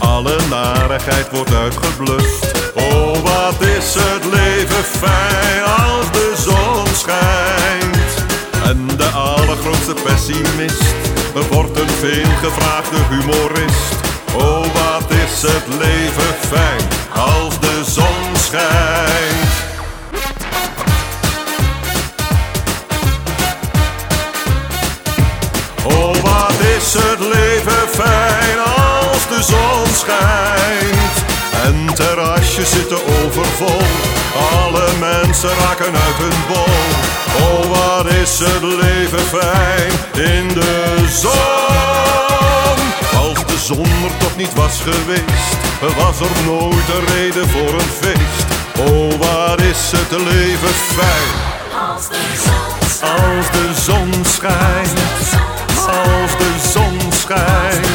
Alle narigheid wordt uitgeblust. Oh, wat is het leven fijn als de zon schijnt. En de allergrootste pessimist wordt een veelgevraagde humorist. Oh, wat is het leven fijn als de zon schijnt. Oh, wat is het leven de zon schijnt. En terrasjes zitten overvol, alle mensen raken uit hun bol. Oh, wat is het leven fijn in de zon. Als de zon er toch niet was geweest, was er nooit een reden voor een feest. Oh, wat is het leven fijn Als de zon schijnt, als de zon schijnt. Als de zon schijnt, als de zon schijnt.